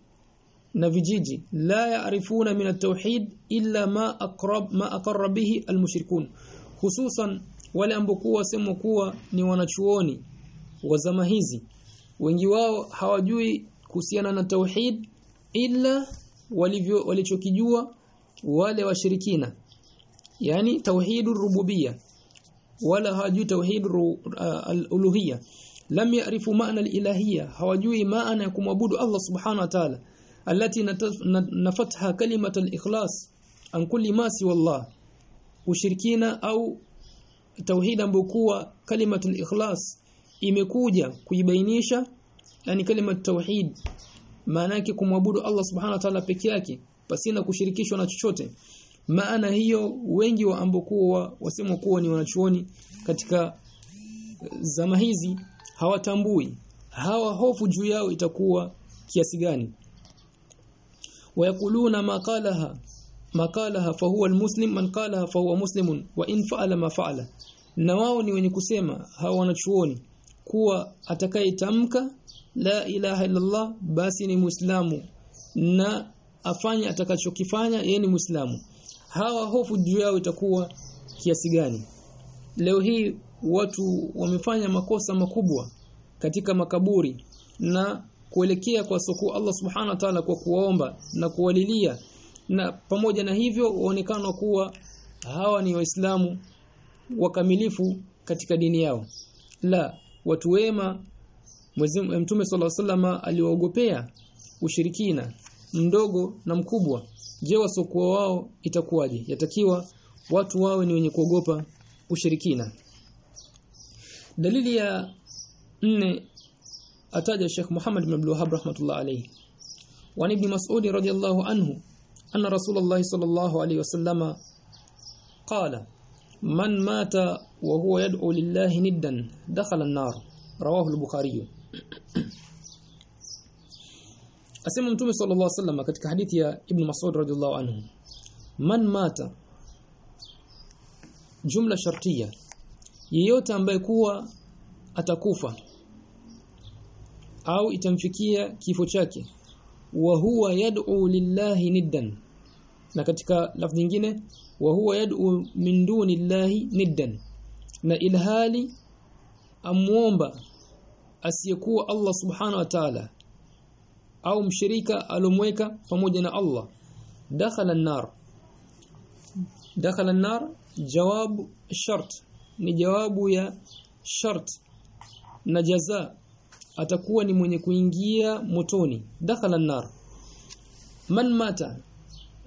na vijiji. La yaarifuna min at-tauhid illa ma aqrab ma aqarra bihi al-mushrikun. Hususan wale ambokuwa sema kuwa ni wanachuoni wa zama hizi. Wengi wao hawajui kuhusiana na tauhid illa walivyo walichokijua wale washirikina. Yani tauhidur rububiyya. Wala hawajui tauhidur al-uluhiyya. Lam ya'rifu ma'na al-ilahiyya. Hawajui maana ya kumwabudu Allah subhanahu wa ta'ala التي نفتها كلمة الإخلاص عن كل ما سوى الله ushirikina au tauhid ambokuwa kalimatul ikhlas imekuja kuibainisha yani kalimat tauhid maana yake kumwabudu Allah subhanahu wa ta'ala peke yake pasina kushirikishwa na chochote maana hiyo wengi wa ambokuwa wasema kuwa ni wanachuoni katika zama hizi hawatambui hawa hofu juu yao itakuwa kiasi gani ويقولون ما قالها ما قالها فهو المسلم من قالها فهو مسلم وان فعل ما فعل na wao ni wenye kusema hawa wanachuoni kuwa atakayetamka la ilaha illallah basi ni muislamu na afanye atakachokifanya yeye ni muislamu hawa hofu juu yao itakuwa kiasi gani leo hii watu wamefanya makosa makubwa katika makaburi na kuelekea kwa soko Allah subhanahu wa ta'ala kwa kuwaomba na kuwalilia na pamoja na hivyo waonekana kuwa hawa ni waislamu wakamilifu katika dini yao la watu wema Mtume صلى الله aliwaogopea ushirikina mdogo na mkubwa je wasokuwa wao itakuwaje yatakiwa watu wawe ni wenye kuogopa ushirikina dalili ya nne ataja Sheikh Muhammad ibn Abdul Wahhab rahmatullah alayhi wa ibn Mas'ud radiyallahu anhu anna Rasulullah sallallahu alayhi wasallam qala man mata wa huwa yad'u lillahi niddan dakhala an-nar rawahu al-Bukhari Asema Mtume sallallahu alayhi wasallam katika hadithi ya Ibn Mas'ud radiyallahu anhu man mata jumla shartiya yeyote ambaye kuwa atakufa au itamfikia kifo chake. Wa huwa yad'u lillahi niddan. Na katika lafzi nyingine wa huwa yad'u min duni llahi niddan. Na ilhali amuomba asiyekuwa Allah subhanahu wa ta'ala au mshirika alomweka pamoja na Allah dakhala an-nar. Dakhala an-nar jawabu shart. Ni jawabu ya shart na jaza atakuwa ni mwenye kuingia motoni dakhala an-nar. Man mata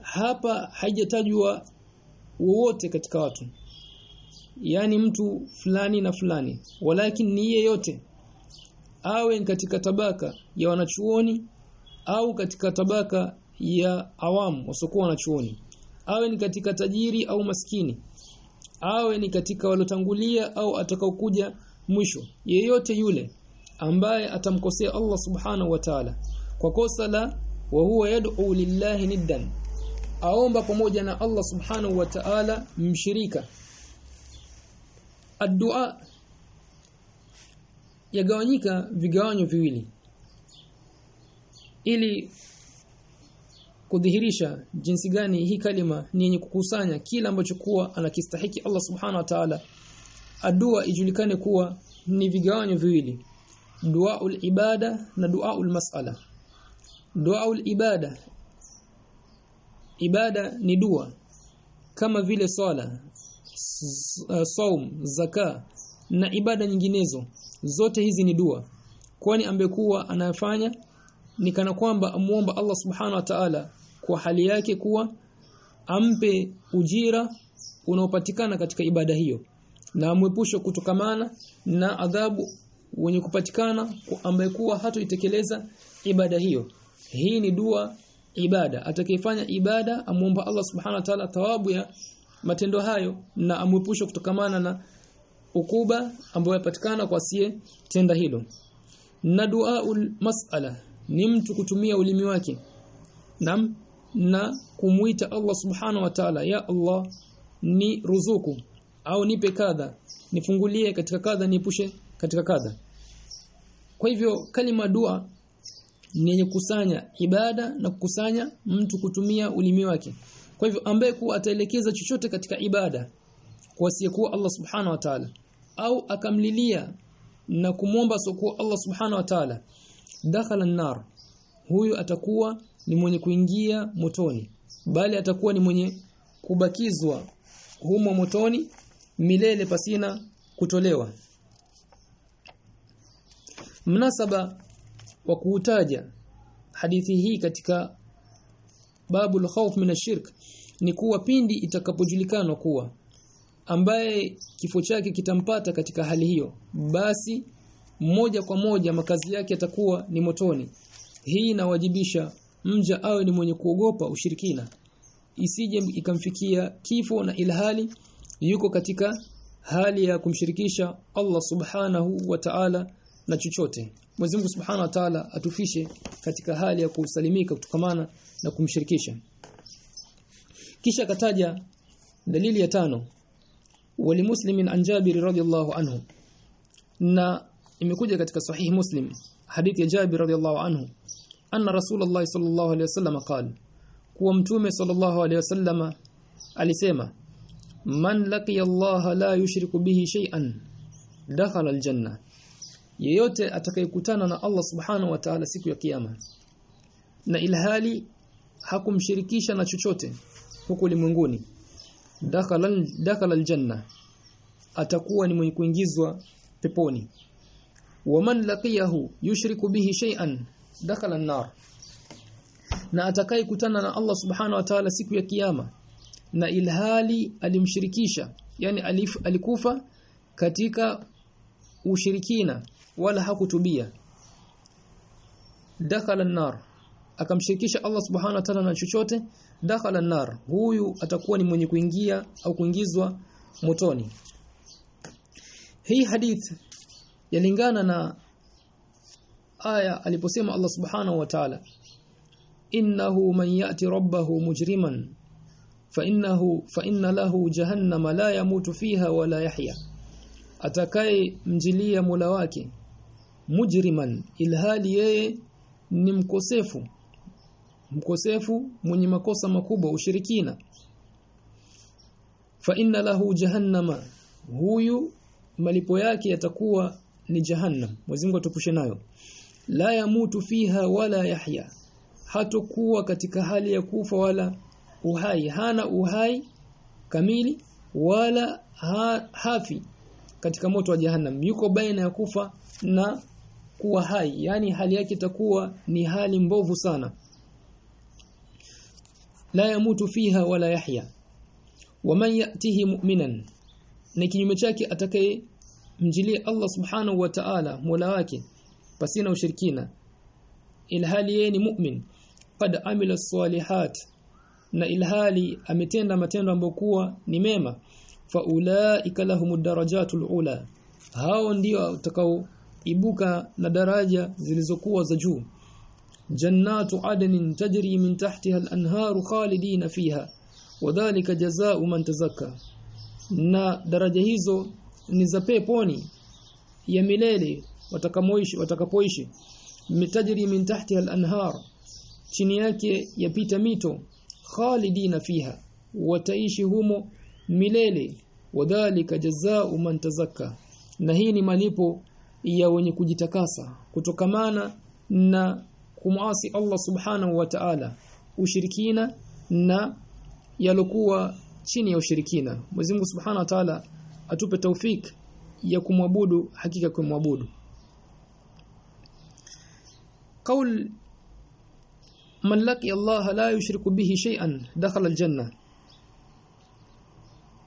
hapa haijatajwa wowote katika watu. Yani mtu fulani na fulani. Walakin ni yeyote awe katika tabaka ya wanachuoni au katika tabaka ya awamu wasokuwa wanachuoni. Awe ni katika tajiri au maskini. Awe ni katika walotangulia au atakaokuja mwisho. Yeyote yule ambaye atamkosea Allah subhanahu wa ta'ala. Kwa kosa la wa huwa yad'u lillahi niddan. Aomba pamoja na Allah subhanahu wa ta'ala mshirika. Ad-du'a yagawanyika vigawanyo viwili. Ili kudhihirisha jinsi gani hii kalima ni yenye kukusanya kila ambacho kuwa anakistahiki Allah subhanahu wa ta'ala. Adua ijulikane kuwa ni vigawanyo viwili duaul ibada na duaul mas'ala. Duaul ibada. Ibada ni dua kama vile swala saum zaka na ibada nyinginezo. Zote hizi ni dua. Kwani ambekuwa anafanya ni kana kwamba amuomba Allah subhanahu wa ta'ala kwa hali yake kuwa ampe ujira unaopatikana katika ibada hiyo. Na amwepushe kutokamana na adhabu wenye kupatikana ambaye kuwa hatoitekeleza ibada hiyo. Hii ni dua ibada. Atakayefanya ibada amuomba Allah subhanahu wa ta'ala thawabu ya matendo hayo na amwepushe kutokamana na ukuba ambayo yapatikana kwa sie tenda hilo. Na duaul mas'ala ni mtu kutumia ulimi wake. Nam na kumuita Allah subhanahu wa ta'ala ya Allah ni ruzuku au nipe kadha nifungulie katika kadha niepushe katika kadha. Kwa hivyo kalima dua ni yenye kusanya ibada na kukusanya mtu kutumia ulimi wake. Kwa hivyo ambaye kuwa ataelekeza chochote katika ibada kwa siyekuwa Allah subhanahu wa ta'ala au akamlilia na kumwomba sokuwa Allah subhanahu wa ta'ala dakhala an-nar huyu atakuwa ni mwenye kuingia motoni. Bali atakuwa ni mwenye kubakizwa humo motoni milele pasina kutolewa mnasaba wa kuutaja hadithi hii katika babul khawf min ashirk ni kuwa pindi itakapojulikana kuwa ambaye kifo chake kitampata katika hali hiyo basi moja kwa moja makazi yake yatakuwa ni motoni. Hii inawajibisha mja awe ni mwenye kuogopa ushirikina. Isije ikamfikia kifo na ilhali yuko katika hali ya kumshirikisha Allah subhanahu wa ta'ala na chochote. Mwenyezi Mungu Subhanahu wa Ta'ala atufishe katika hali ya kusalimika kutokamana na kumshirikisha. Kisha kataja dalili ya tano. Wali muslimin an Jabir radhiyallahu anhu. Na imekuja katika sahihi Muslim hadithi ya Jabir radhiyallahu anhu. Anna Rasulullah sallallahu alayhi wasallam qala kuwa mtume sallallahu alayhi wasallam alisema man laqiya Allah la yushriku bihi shay'an dakhala aljanna yeyote atakayekutana na Allah subhanahu wa ta'ala siku ya kiyama. Na ilhali hakumshirikisha na chochote huku ulimwenguni. Dakhala dakhala aljanna. Atakuwa ni mwenye kuingizwa peponi. Waman laqiyahu yushriku bihi shay'an dakhala an-nar. Na atakayekutana na Allah subhanahu wa ta'ala siku ya kiyama. Na ilhali alimshirikisha yani alif, alikufa katika ushirikina wala hakutubia. Dakhala an-nar. Akamshirikisha Allah subhanahu wa ta'ala na chochote dakhala an-nar. Huyu atakuwa ni mwenye kuingia au kuingizwa motoni. Hii hadith yalingana na aya aliposema Allah subhanahu wa ta'ala innahu man yati rabbahu mujriman fa innahu fa inna lahu jahannama la yamutu fiha wala yahya. Atakaye mjilia Mola wake mujriman ilhali yeye ni mkosefu. Mkosefu mwenye makosa makubwa ushirikina. Fa inna lahu jahannama huyu malipo yake yatakuwa ni jahannam. Mwenyezi Mungu atupushe nayo. La yamutu fiha wala yahya hatokuwa katika hali ya kufa wala uhai. Hana uhai kamili wala ha, hafi katika moto wa jahannam. Yuko baina ya kufa na kuwa hai. Yani hali yake itakuwa ni hali mbovu sana. La yamutu fiha wala yahya. Waman yatihi mu'minan. Na kinyume chake atakaye mjilie Allah subhanahu wa ta'ala mola wake pasina ushirikina. Ilhali yeye ni mu'min. Qad amila salihat na ilhali ametenda matendo ambayo kuwa ni mema. Faulaika lahumud darajatul ula. Hao ndio watakao ibuka na daraja zilizokuwa za juu. Jannatu adnin tajri min tahtiha al-anharu khalidina fiha wadhālika jazaa'u man tazakka. Na daraja hizo ni za peponi ya milele watakamoishi watakapoishi. Mitajri min tahtiha al-anhar chini yake yapita mito khalidina fiha wataishi humo milele wadhālika jazaa'u man tazakka. Na hii ni malipo ya wenye kujitakasa kutokamana na kumwasi Allah subhanahu wa ta'ala ushirikina na yalokuwa chini ya ushirikina. Mwenyezi Mungu subhanahu wa ta'ala atupe taufik ya kumwabudu hakika kumwabudu. Man laqi Allah la yushriku bihi shay'an dakhala aljanna.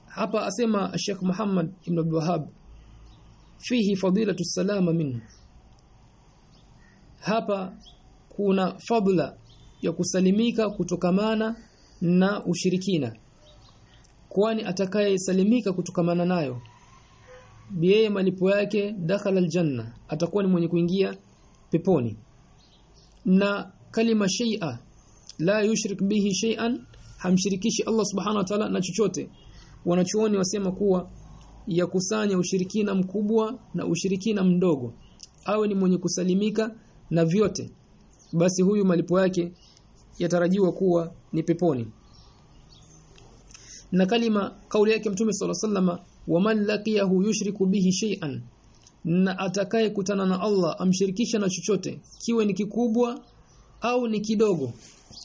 Hapa asema Sheikh Muhammad ibn Abdul Wahhab fihi fadilatu salama minhu. Hapa kuna fadla ya kusalimika kutokamana na ushirikina. Kwani atakayesalimika kutokamana nayo yeye malipo yake dakhala aljanna atakuwa ni mwenye kuingia peponi. Na kalima shay'a la yushrik bihi shay'an hamshirikishi Allah subhanahu wa ta'ala na chochote. Wanachuoni wasema kuwa ya kusanya ushirikina mkubwa na ushirikina mdogo. Awe ni mwenye kusalimika na vyote basi huyu malipo yake yatarajiwa kuwa ni peponi. Na kalima kauli yake mtume sala sallama waman laqiyahu yushriku bihi shay'an na atakaye kutana na Allah amshirikisha na chochote kiwe ni kikubwa au ni kidogo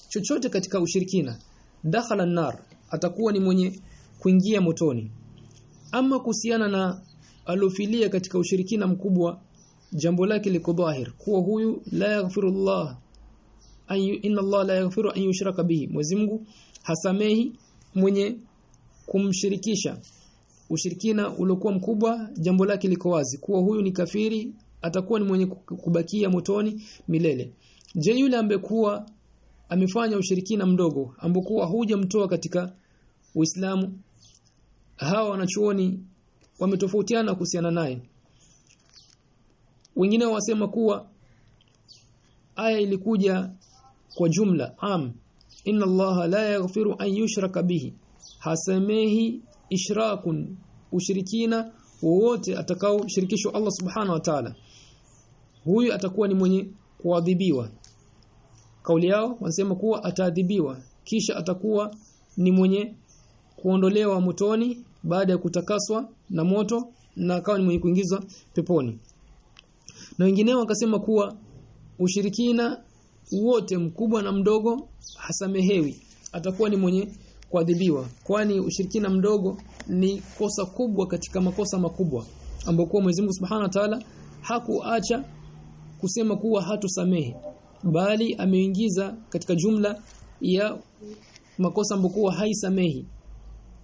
chochote katika ushirikina dakhala nar atakuwa ni mwenye kuingia motoni ama kuhusiana na alofilia katika ushirikina mkubwa jambo lake liko dhahir. Kuwa huyu la yaghfirullah inna Allah la yaghfiru an yushraka bihi. Mwenyezi Mungu hasamehi mwenye kumshirikisha. Ushirikina uliokuwa mkubwa jambo lake liko wazi. Kuwa huyu ni kafiri atakuwa ni mwenye kubakia motoni milele. Je yule ambekuwa amefanya ushirikina mdogo ambokuwa hujamtoa katika Uislamu hawa wanachuoni wametofautiana kuhusiana naye. Wengine wasema kuwa aya ilikuja kwa jumla am inna allaha la yaghfiru an yushraka bihi. Hasamehi ishrakun ushirikina wowote atakao shirikishwa Allah subhanahu wa ta'ala. Huyu atakuwa ni mwenye kuadhibiwa. Kauli yao wanasema kuwa ataadhibiwa kisha atakuwa ni mwenye kuondolewa motoni baada ya kutakaswa na moto na akawa ni mwenye kuingizwa peponi. Na wengineo wakasema kuwa ushirikina wote mkubwa na mdogo hasamehewi. Atakuwa ni mwenye kuadhibiwa. Kwani ushirikina mdogo ni kosa kubwa katika makosa makubwa ambapo Mwenyezi Mungu Subhanahu wa Ta'ala hakuacha kusema kuwa hatusamehe bali ameingiza katika jumla ya makosa ambayo haisamehi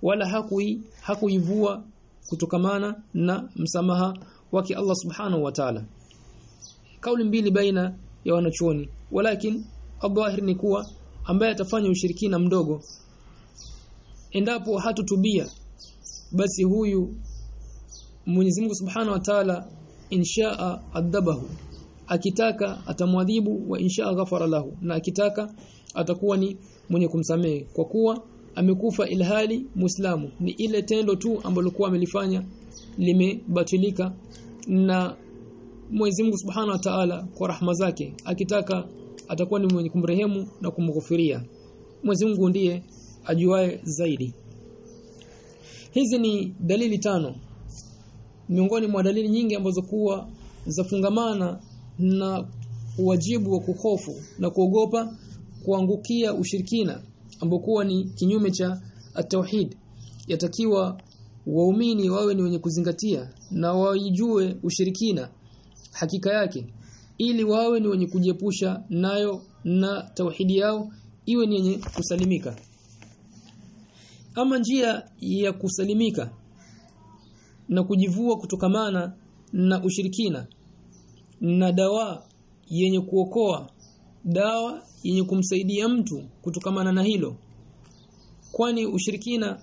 wala hakui hakuivua kutokamana na msamaha wake Allah Subhanahu wa Ta'ala. Kauli mbili baina ya wanachuoni. Walakin adhahir ni kuwa ambaye atafanya ushirikina mdogo. Endapo hatutubia basi huyu Mwenyezi Mungu Subhanahu wa Ta'ala inshaa adhabahu. Akitaka atamwadhibu wa inshaa ghafara lahu. Na akitaka atakuwa ni mwenye kumsamehe. Kwa kuwa amekufa ilhali muislamu. Ni ile tendo tu ambalo kwa amelifanya limebatilika na Mwenyezi Mungu Subhanahu wa Ta'ala kwa rahma zake akitaka atakuwa ni mwenye kumrehemu na kumghufiria. Mwenyezi Mungu ndiye ajuae zaidi. Hizi ni dalili tano miongoni mwa dalili nyingi ambazo kuwa zafungamana na wajibu wa kuhofu na kuogopa kuangukia ushirikina ambao kuwa ni kinyume cha at-tauhid. Yatakiwa waumini wawe ni wenye kuzingatia na waijue ushirikina hakika yake ili wawe ni wenye kujiepusha nayo na tauhidi yao iwe ni yenye kusalimika. Ama njia ya kusalimika na kujivua kutokamana na ushirikina na dawa yenye kuokoa dawa yenye kumsaidia mtu kutokamana na hilo. Kwani ushirikina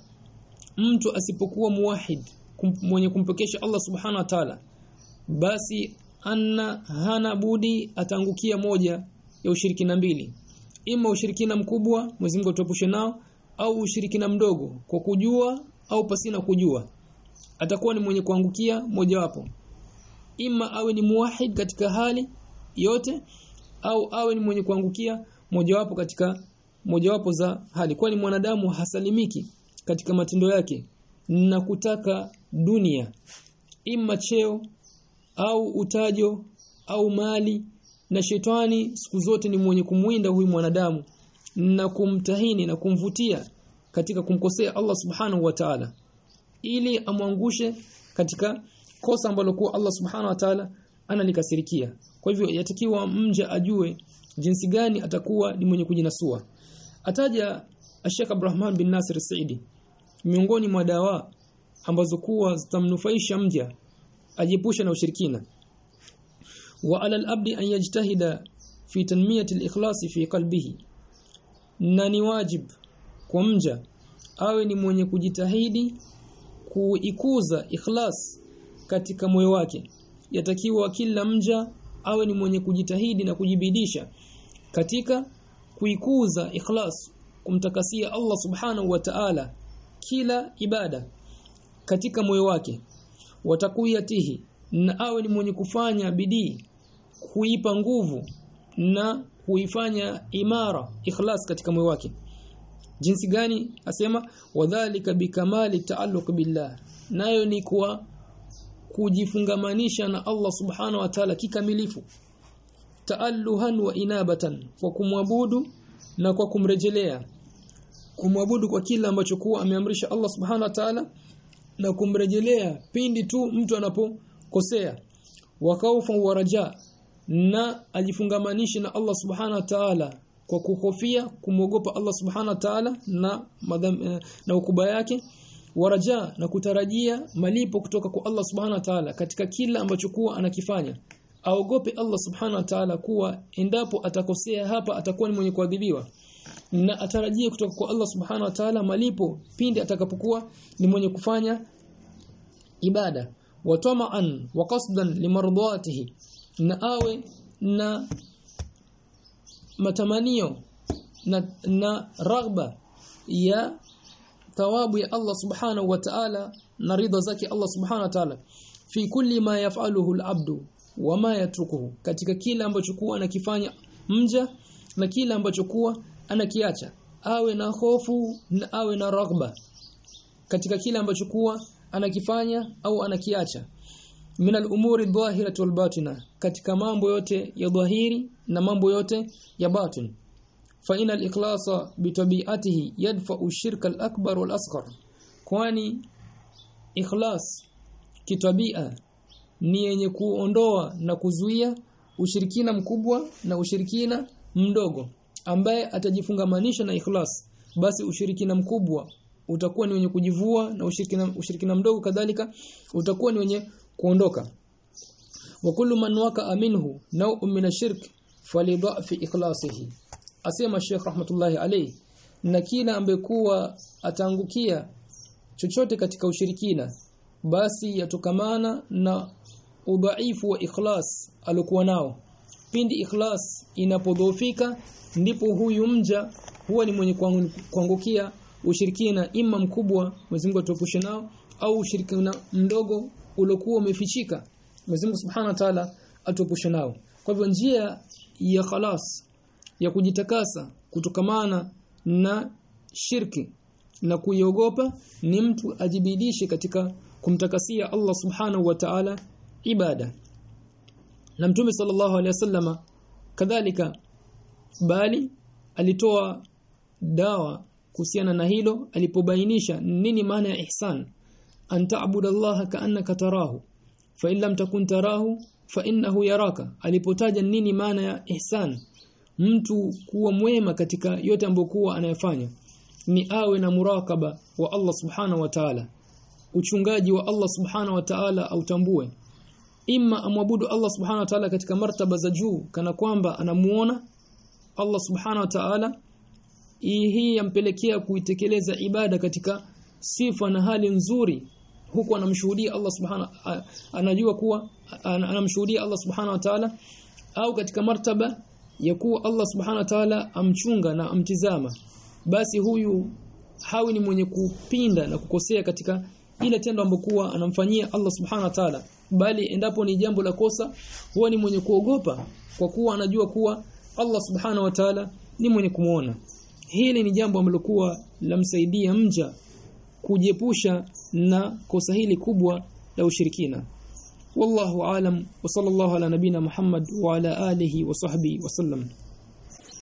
mtu asipokuwa muwahid kum, mwenye kumpekesha Allah subhana wa ta'ala basi anna hana budi ataangukia moja ya ushirikina mbili. Ima ushirikina mkubwa Mwenyezi Mungu nao au ushirikina mdogo kwa kujua au pasina kujua atakuwa ni mwenye kuangukia mojawapo. Ima awe ni muwahid katika hali yote au awe ni mwenye kuangukia mojawapo katika mojawapo za hali. Kwani mwanadamu hasalimiki katika matendo yake na kutaka dunia ima cheo au utajo au mali na shetani siku zote ni mwenye kumwinda huyu mwanadamu na kumtahini na kumvutia katika kumkosea Allah subhanahu wa ta'ala. Ili amwangushe katika kosa ambalo kuwa Allah subhanahu wa ta'ala analikasirikia kwa hivyo yatakiwa mja ajue jinsi gani atakuwa ni mwenye kujinasua. Ataja Sheikh Abdurrahman bin Nasir Saidi miongoni mwa dawa ambazo kuwa zitamnufaisha mja ajiepushe na ushirikina. Wa ala al-abdi an yajtahida fi tanmiyati al-ikhlas fi qalbihi. Na ni wajib kwa mja awe ni mwenye kujitahidi kuikuza ikhlas katika moyo wake. Yatakiwa kila mja awe ni mwenye kujitahidi na kujibidisha katika kuikuza ikhlas kumtakasia Allah subhanahu wa ta'ala kila ibada katika moyo wake watakuyatihi na awe ni mwenye kufanya bidii kuipa nguvu na kuifanya imara ikhlas katika moyo wake. Jinsi gani? Asema wadhālika bikamali ta'alluq billah. Nayo ni kwa kujifungamanisha na Allah subhana wa ta'ala kikamilifu taalluhan wa inabatan kwa kumwabudu na kwa kumrejelea kumwabudu kwa kila ambacho kuwa ameamrisha Allah subhana wa ta'ala na kumrejelea pindi tu mtu anapokosea wa wakaufa wa raja na ajifungamanishe na Allah subhana wa ta'ala kwa kuhofia kumwogopa Allah subhana wa ta'ala na madham, na ukuba yake waraja na kutarajia malipo kutoka kwa Allah subhana wa ta'ala katika kila ambacho kuwa anakifanya. Aogope Allah subhana wa ta'ala kuwa endapo atakosea hapa atakuwa ni mwenye kuadhibiwa. Na atarajie kutoka kwa Allah subhana wa ta'ala malipo pindi atakapokuwa ni mwenye kufanya ibada. Wa tama'an wa qasdan limardatihi na awe na matamanio na, na raghba ya thawabu ya Allah subhanahu wa ta'ala na ridha zake Allah subhanahu wa ta'ala. Fi kulli ma yaf'aluhu al-abdu wa ma yatrukuhu. Katika kila ambacho kuwa anakifanya mja na kila ambacho kuwa anakiacha. Awe na hofu na awe na raghba. Katika kila ambacho kuwa anakifanya au anakiacha. Min al-umuri dhahiratul batina. Katika mambo yote ya dhahiri na mambo yote ya batin fa ina al-ikhlasa bitabi'atihi yadfa'u shirka al-akbar wal asghar kwani ikhlas kitabia ni yenye kuondoa na kuzuia ushirikina mkubwa na ushirikina mdogo ambaye atajifungamanisha na ikhlas basi ushirikina mkubwa utakuwa ni wenye kujivua na ushirikina ushirikina mdogo kadhalika utakuwa ni wenye kuondoka. Wa kullu man waka aminhu naw'un min ashirk falidhafi ikhlasihi asema Sheikh rahmatullahi alayhi na kila ambekuwa ataangukia chochote katika ushirikina basi yatokamana na udhaifu wa ikhlas alikuwa nao. Pindi ikhlas inapodhoofika ndipo huyu mja huwa ni mwenye kuangukia ushirikina imma mkubwa Mwenyezi Mungu nao au ushirikina mdogo uliokuwa umefichika Mwenyezi Subhanahu wa Ta'ala atuepushe nao. Kwa hivyo njia ya khalas ya kujitakasa kutokamana na shirki na kuiogopa ni mtu ajibidishe katika kumtakasia Allah subhanahu wa ta'ala ibada. Na mtume sallallahu alaihi wasallama kadhalika bali alitoa dawa kuhusiana na hilo alipobainisha nini maana ya ihsan anta'budu Allah ka'annaka tarahu fa in lam takun tarahu fa innahu yaraka. Alipotaja nini maana ya ihsan mtu kuwa mwema katika yote ambayo kuwa anayofanya ni awe na murakaba wa Allah subhana wa ta'ala. Uchungaji wa Allah subhana wa ta'ala autambue. Imma amwabudu Allah subhana wa ta'ala katika martaba za juu kana kwamba anamuona Allah subhana wa ta'ala hii yampelekea kuitekeleza ibada katika sifa na hali nzuri huku anamshuhudia Allah subhana anajua kuwa anamshuhudia Allah subhana wa ta'ala au katika martaba ya kuwa Allah subhana wa ta'ala amchunga na amtizama basi huyu hawi ni mwenye kupinda na kukosea katika ile tendo ambokuwa anamfanyia Allah subhanahu wa ta'ala. Bali endapo ni jambo la kosa huwa ni mwenye kuogopa kwa kuwa anajua kuwa Allah subhana wa ta'ala ni mwenye kumuona. Hili ni jambo ambalo lamsaidia mja kujiepusha na kosa hili kubwa la ushirikina wallahu alam wa sallallahu ala nabina muhammad wa ala alihi wa sahbihi wasallam